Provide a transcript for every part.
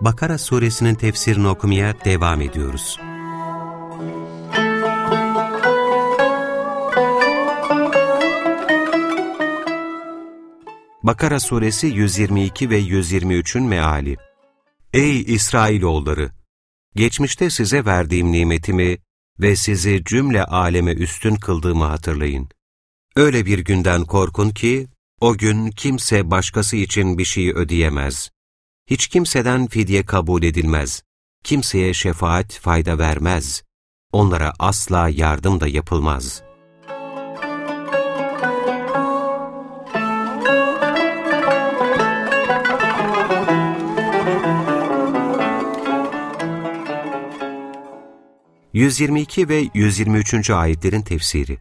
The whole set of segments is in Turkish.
Bakara suresinin tefsirini okumaya devam ediyoruz. Bakara suresi 122 ve 123'ün meali Ey İsrailoğulları! Geçmişte size verdiğim nimetimi ve sizi cümle aleme üstün kıldığımı hatırlayın. Öyle bir günden korkun ki, o gün kimse başkası için bir şey ödeyemez. Hiç kimseden fidye kabul edilmez. Kimseye şefaat fayda vermez. Onlara asla yardım da yapılmaz. ...122 ve 123. ayetlerin tefsiri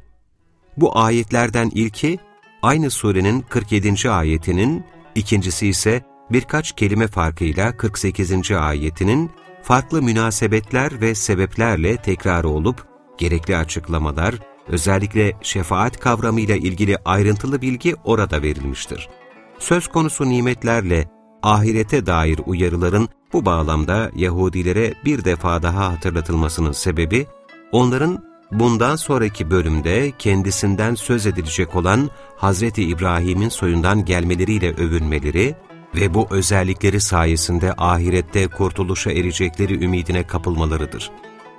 bu ayetlerden ilki, aynı surenin 47. ayetinin, ikincisi ise birkaç kelime farkıyla 48. ayetinin farklı münasebetler ve sebeplerle tekrarı olup, gerekli açıklamalar, özellikle şefaat kavramıyla ilgili ayrıntılı bilgi orada verilmiştir. Söz konusu nimetlerle ahirete dair uyarıların bu bağlamda Yahudilere bir defa daha hatırlatılmasının sebebi, onların bundan sonraki bölümde kendisinden söz edilecek olan Hazreti İbrahim'in soyundan gelmeleriyle övünmeleri ve bu özellikleri sayesinde ahirette kurtuluşa erecekleri ümidine kapılmalarıdır.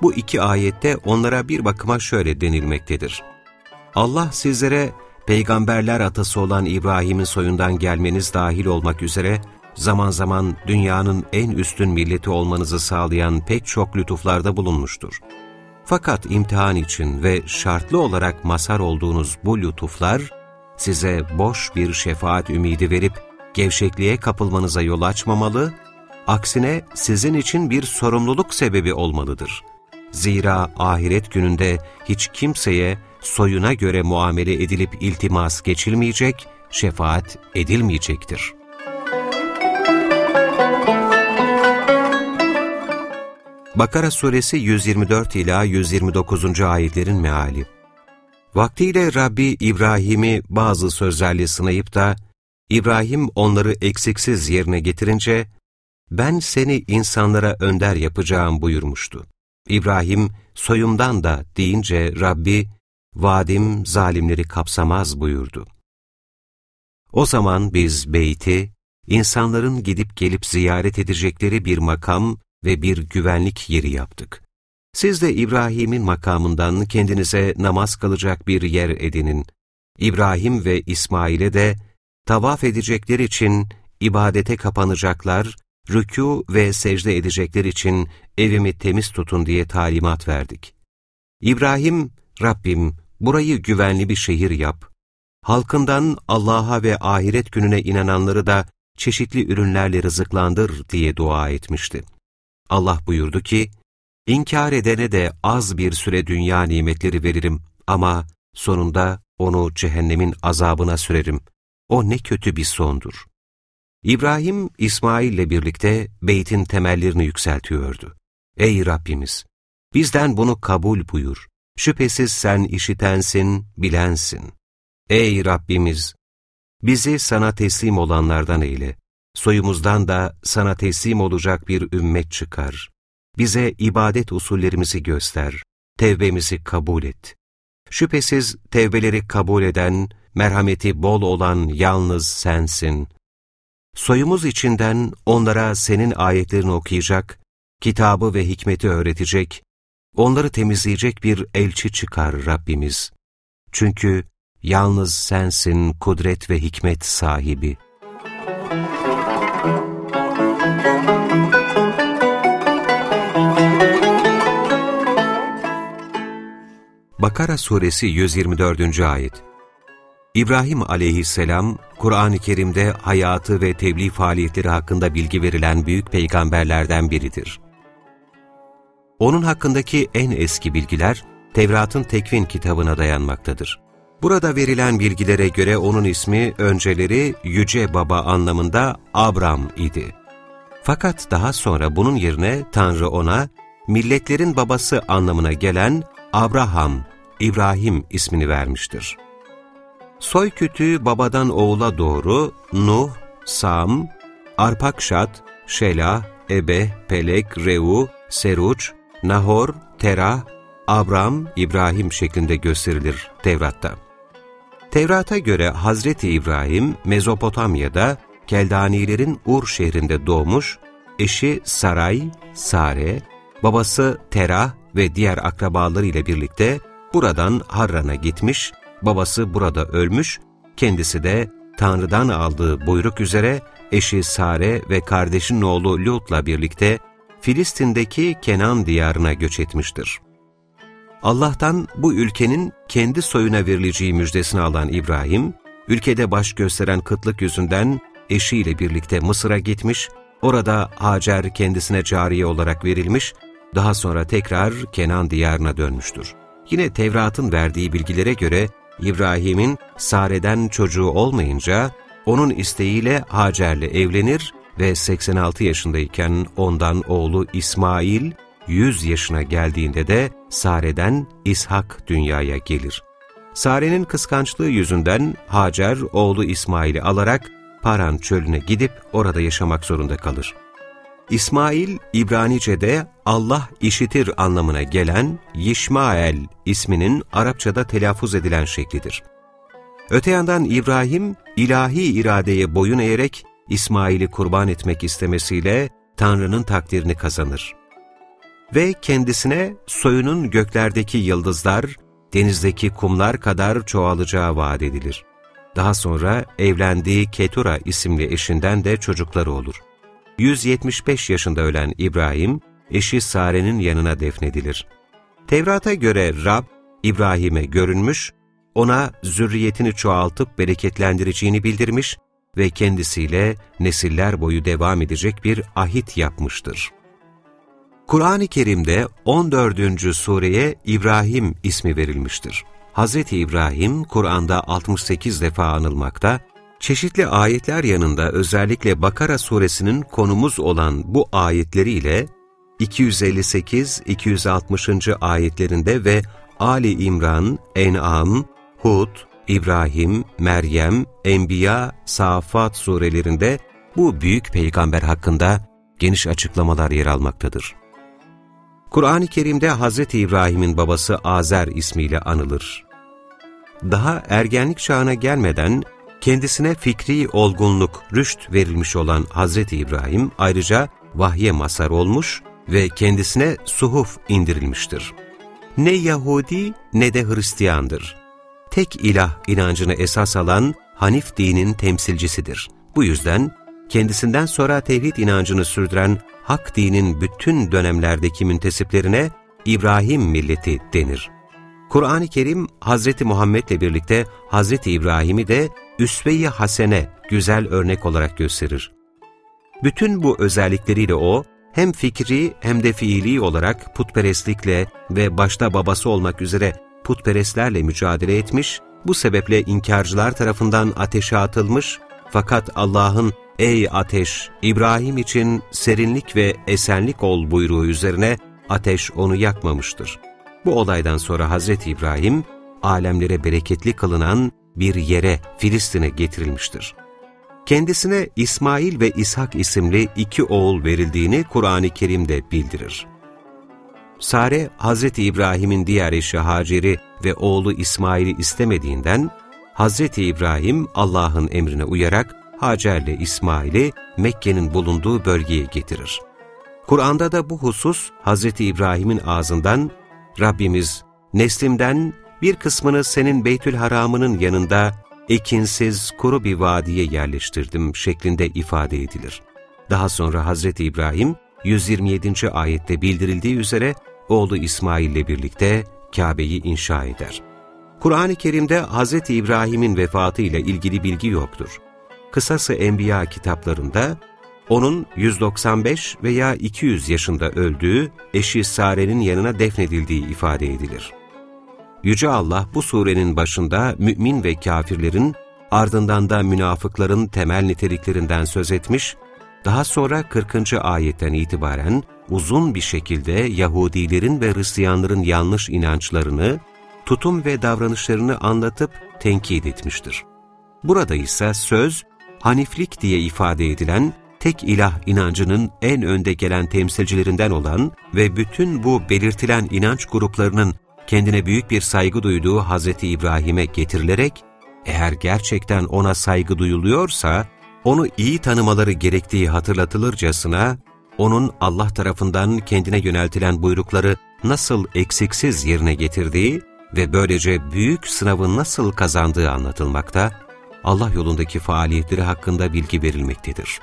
Bu iki ayette onlara bir bakıma şöyle denilmektedir. Allah sizlere peygamberler atası olan İbrahim'in soyundan gelmeniz dahil olmak üzere zaman zaman dünyanın en üstün milleti olmanızı sağlayan pek çok lütuflarda bulunmuştur. Fakat imtihan için ve şartlı olarak mazhar olduğunuz bu lütuflar, size boş bir şefaat ümidi verip gevşekliğe kapılmanıza yol açmamalı, aksine sizin için bir sorumluluk sebebi olmalıdır. Zira ahiret gününde hiç kimseye soyuna göre muamele edilip iltimas geçilmeyecek, şefaat edilmeyecektir. Bakara suresi 124 ila 129. ayetlerin meali. Vaktiyle Rabbi İbrahim'i bazı sözlerle sınayıp da İbrahim onları eksiksiz yerine getirince ben seni insanlara önder yapacağım buyurmuştu. İbrahim soyumdan da deyince Rabbi vadim zalimleri kapsamaz buyurdu. O zaman biz beyti insanların gidip gelip ziyaret edecekleri bir makam ve bir güvenlik yeri yaptık. Siz de İbrahim'in makamından kendinize namaz kılacak bir yer edinin. İbrahim ve İsmail'e de tavaf edecekler için ibadete kapanacaklar, rükû ve secde edecekler için evimi temiz tutun diye talimat verdik. İbrahim, Rabbim burayı güvenli bir şehir yap. Halkından Allah'a ve ahiret gününe inananları da çeşitli ürünlerle rızıklandır diye dua etmişti. Allah buyurdu ki, İnkar edene de az bir süre dünya nimetleri veririm ama sonunda onu cehennemin azabına sürerim. O ne kötü bir sondur. İbrahim, İsmail ile birlikte beytin temellerini yükseltiyordu. Ey Rabbimiz! Bizden bunu kabul buyur. Şüphesiz sen işitensin, bilensin. Ey Rabbimiz! Bizi sana teslim olanlardan eyle soyumuzdan da sana teslim olacak bir ümmet çıkar. Bize ibadet usullerimizi göster, tevbemizi kabul et. Şüphesiz tevbeleri kabul eden, merhameti bol olan yalnız sensin. Soyumuz içinden onlara senin ayetlerini okuyacak, kitabı ve hikmeti öğretecek, onları temizleyecek bir elçi çıkar Rabbimiz. Çünkü yalnız sensin kudret ve hikmet sahibi. Bakara suresi 124. ayet İbrahim aleyhisselam, Kur'an-ı Kerim'de hayatı ve tebliğ faaliyetleri hakkında bilgi verilen büyük peygamberlerden biridir. Onun hakkındaki en eski bilgiler, Tevrat'ın Tekvin kitabına dayanmaktadır. Burada verilen bilgilere göre onun ismi önceleri Yüce Baba anlamında Abram idi. Fakat daha sonra bunun yerine Tanrı ona, milletlerin babası anlamına gelen Abraham, İbrahim ismini vermiştir. Soy kütüğü babadan oğula doğru Nuh, Sam, Arpakşat, Şelah, Ebe, Pelek, Reu, Seruç, Nahor, Terah, Abram, İbrahim şeklinde gösterilir Tevrat'ta. Tevrat'a göre Hazreti İbrahim Mezopotamya'da Keldanilerin Ur şehrinde doğmuş, eşi Saray, Sare, babası Terah ve diğer akrabaları ile birlikte buradan Harran'a gitmiş, babası burada ölmüş, kendisi de Tanrı'dan aldığı buyruk üzere eşi Sare ve kardeşinin oğlu Lut'la birlikte Filistin'deki Kenan diyarına göç etmiştir. Allah'tan bu ülkenin kendi soyuna verileceği müjdesini alan İbrahim, ülkede baş gösteren kıtlık yüzünden eşiyle birlikte Mısır'a gitmiş, orada Hacer kendisine cariye olarak verilmiş, daha sonra tekrar Kenan diyarına dönmüştür. Yine Tevrat'ın verdiği bilgilere göre İbrahim'in Sare'den çocuğu olmayınca onun isteğiyle Hacer'le evlenir ve 86 yaşındayken ondan oğlu İsmail 100 yaşına geldiğinde de Sare'den İshak dünyaya gelir. Sare'nin kıskançlığı yüzünden Hacer oğlu İsmail'i alarak Paran çölüne gidip orada yaşamak zorunda kalır. İsmail, İbranice'de Allah işitir anlamına gelen Yişmael isminin Arapçada telaffuz edilen şeklidir. Öte yandan İbrahim, ilahi iradeye boyun eğerek İsmail'i kurban etmek istemesiyle Tanrı'nın takdirini kazanır. Ve kendisine soyunun göklerdeki yıldızlar, denizdeki kumlar kadar çoğalacağı vaat edilir. Daha sonra evlendiği Ketura isimli eşinden de çocukları olur. 175 yaşında ölen İbrahim, eşi Sare'nin yanına defnedilir. Tevrat'a göre Rab, İbrahim'e görünmüş, ona zürriyetini çoğaltıp bereketlendireceğini bildirmiş ve kendisiyle nesiller boyu devam edecek bir ahit yapmıştır. Kur'an-ı Kerim'de 14. sureye İbrahim ismi verilmiştir. Hz. İbrahim, Kur'an'da 68 defa anılmakta, çeşitli ayetler yanında özellikle Bakara suresinin konumuz olan bu ayetleriyle 258-260. ayetlerinde ve Ali İmran, En'am, Hud, İbrahim, Meryem, Enbiya, Safat surelerinde bu büyük peygamber hakkında geniş açıklamalar yer almaktadır. Kur'an-ı Kerim'de Hz. İbrahim'in babası Azer ismiyle anılır. Daha ergenlik çağına gelmeden kendisine fikri olgunluk, rüşt verilmiş olan Hz. İbrahim ayrıca vahye mazhar olmuş ve kendisine suhuf indirilmiştir. Ne Yahudi ne de Hristiyandır. Tek ilah inancını esas alan Hanif dinin temsilcisidir. Bu yüzden kendisinden sonra tevhid inancını sürdüren Hak dinin bütün dönemlerdeki müntesiplerine İbrahim milleti denir. Kur'an-ı Kerim Hz. Muhammed'le birlikte Hz. İbrahim'i de üsve-i hasene, güzel örnek olarak gösterir. Bütün bu özellikleriyle o, hem fikri hem de fiili olarak putperestlikle ve başta babası olmak üzere putperestlerle mücadele etmiş, bu sebeple inkarcılar tarafından ateşe atılmış, fakat Allah'ın ''Ey ateş, İbrahim için serinlik ve esenlik ol'' buyruğu üzerine ateş onu yakmamıştır. Bu olaydan sonra Hazreti İbrahim, alemlere bereketli kılınan bir yere Filistin'e getirilmiştir. Kendisine İsmail ve İshak isimli iki oğul verildiğini Kur'an-ı Kerim'de bildirir. Sare, Hazreti İbrahim'in diğer eşi Hacer'i ve oğlu İsmail'i istemediğinden, Hazreti İbrahim Allah'ın emrine uyarak Hacer'le İsmail'i Mekke'nin bulunduğu bölgeye getirir. Kur'an'da da bu husus Hazreti İbrahim'in ağzından Rabbimiz neslimden bir kısmını senin Beytül Haram'ının yanında ekinsiz kuru bir vadiye yerleştirdim şeklinde ifade edilir. Daha sonra Hazreti İbrahim 127. ayette bildirildiği üzere oğlu İsmail ile birlikte Kabe'yi inşa eder. Kur'an-ı Kerim'de Hz. İbrahim'in vefatı ile ilgili bilgi yoktur. Kısası Enbiya kitaplarında onun 195 veya 200 yaşında öldüğü eşi Sare'nin yanına defnedildiği ifade edilir. Yüce Allah bu surenin başında mümin ve kafirlerin, ardından da münafıkların temel niteliklerinden söz etmiş, daha sonra 40. ayetten itibaren uzun bir şekilde Yahudilerin ve Hristiyanların yanlış inançlarını, tutum ve davranışlarını anlatıp tenkit etmiştir. Burada ise söz, Haniflik diye ifade edilen tek ilah inancının en önde gelen temsilcilerinden olan ve bütün bu belirtilen inanç gruplarının kendine büyük bir saygı duyduğu Hz. İbrahim'e getirilerek, eğer gerçekten ona saygı duyuluyorsa, onu iyi tanımaları gerektiği hatırlatılırcasına, onun Allah tarafından kendine yöneltilen buyrukları nasıl eksiksiz yerine getirdiği ve böylece büyük sınavı nasıl kazandığı anlatılmakta, Allah yolundaki faaliyetleri hakkında bilgi verilmektedir.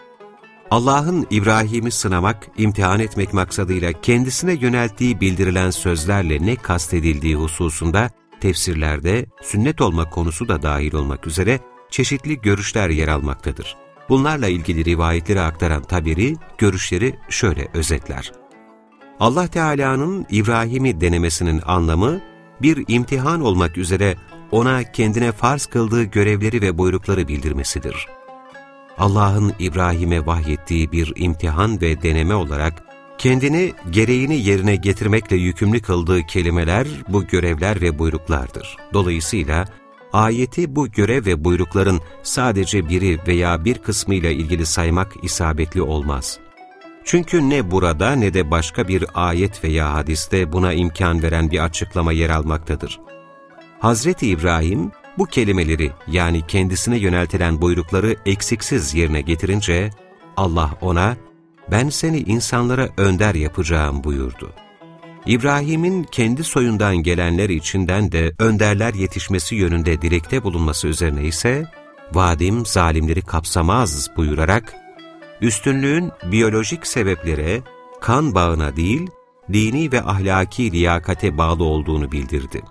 Allah'ın İbrahim'i sınamak, imtihan etmek maksadıyla kendisine yönelttiği bildirilen sözlerle ne kastedildiği hususunda tefsirlerde sünnet olmak konusu da dahil olmak üzere çeşitli görüşler yer almaktadır. Bunlarla ilgili rivayetleri aktaran Taberi, görüşleri şöyle özetler. Allah Teala'nın İbrahim'i denemesinin anlamı, bir imtihan olmak üzere ona kendine farz kıldığı görevleri ve buyrukları bildirmesidir. Allah'ın İbrahim'e vahyettiği bir imtihan ve deneme olarak, kendini gereğini yerine getirmekle yükümlü kıldığı kelimeler bu görevler ve buyruklardır. Dolayısıyla, ayeti bu görev ve buyrukların sadece biri veya bir kısmıyla ilgili saymak isabetli olmaz. Çünkü ne burada ne de başka bir ayet veya hadiste buna imkan veren bir açıklama yer almaktadır. Hazreti İbrahim, bu kelimeleri yani kendisine yöneltilen buyrukları eksiksiz yerine getirince, Allah ona, ben seni insanlara önder yapacağım buyurdu. İbrahim'in kendi soyundan gelenler içinden de önderler yetişmesi yönünde dilekte bulunması üzerine ise, vadim zalimleri kapsamaz buyurarak, üstünlüğün biyolojik sebeplere, kan bağına değil, dini ve ahlaki liyakate bağlı olduğunu bildirdi.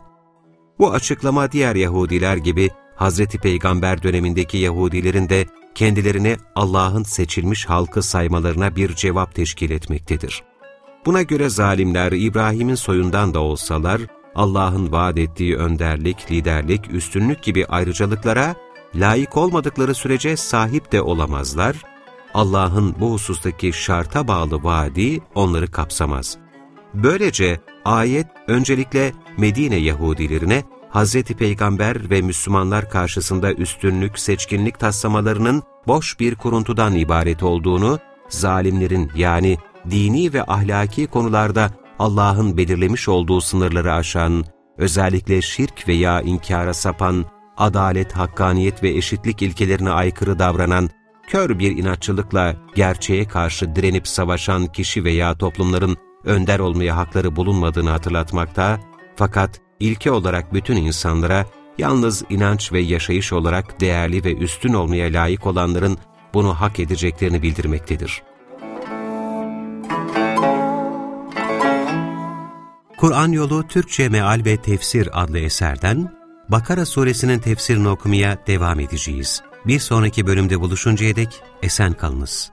Bu açıklama diğer Yahudiler gibi Hz. Peygamber dönemindeki Yahudilerin de kendilerini Allah'ın seçilmiş halkı saymalarına bir cevap teşkil etmektedir. Buna göre zalimler İbrahim'in soyundan da olsalar, Allah'ın vaat ettiği önderlik, liderlik, üstünlük gibi ayrıcalıklara layık olmadıkları sürece sahip de olamazlar, Allah'ın bu husustaki şarta bağlı vaadi onları kapsamaz. Böylece ayet öncelikle Medine Yahudilerine Hz. Peygamber ve Müslümanlar karşısında üstünlük, seçkinlik taslamalarının boş bir kuruntudan ibaret olduğunu, zalimlerin yani dini ve ahlaki konularda Allah'ın belirlemiş olduğu sınırları aşan, özellikle şirk veya inkara sapan, adalet, hakkaniyet ve eşitlik ilkelerine aykırı davranan, kör bir inatçılıkla gerçeğe karşı direnip savaşan kişi veya toplumların önder olmaya hakları bulunmadığını hatırlatmakta, fakat ilke olarak bütün insanlara yalnız inanç ve yaşayış olarak değerli ve üstün olmaya layık olanların bunu hak edeceklerini bildirmektedir. Kur'an Yolu Türkçe Meal ve Tefsir adlı eserden Bakara suresinin tefsirini okumaya devam edeceğiz. Bir sonraki bölümde buluşuncaya dek esen kalınız.